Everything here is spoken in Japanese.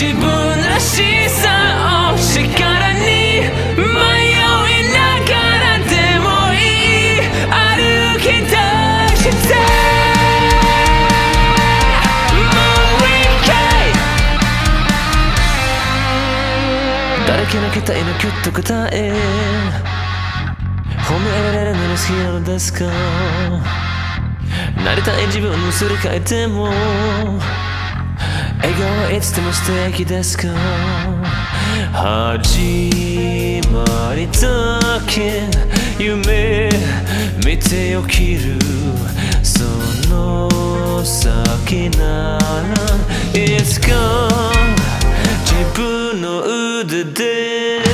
自分らしさを力に迷いながらでもいい歩き出してだらけのけたのキュッと答え褒められるのに好きなのですか？なりたい自分のすり替えても笑顔いつでも素敵ですか始まりだけ夢見て起きるその先ならいつか自分の腕で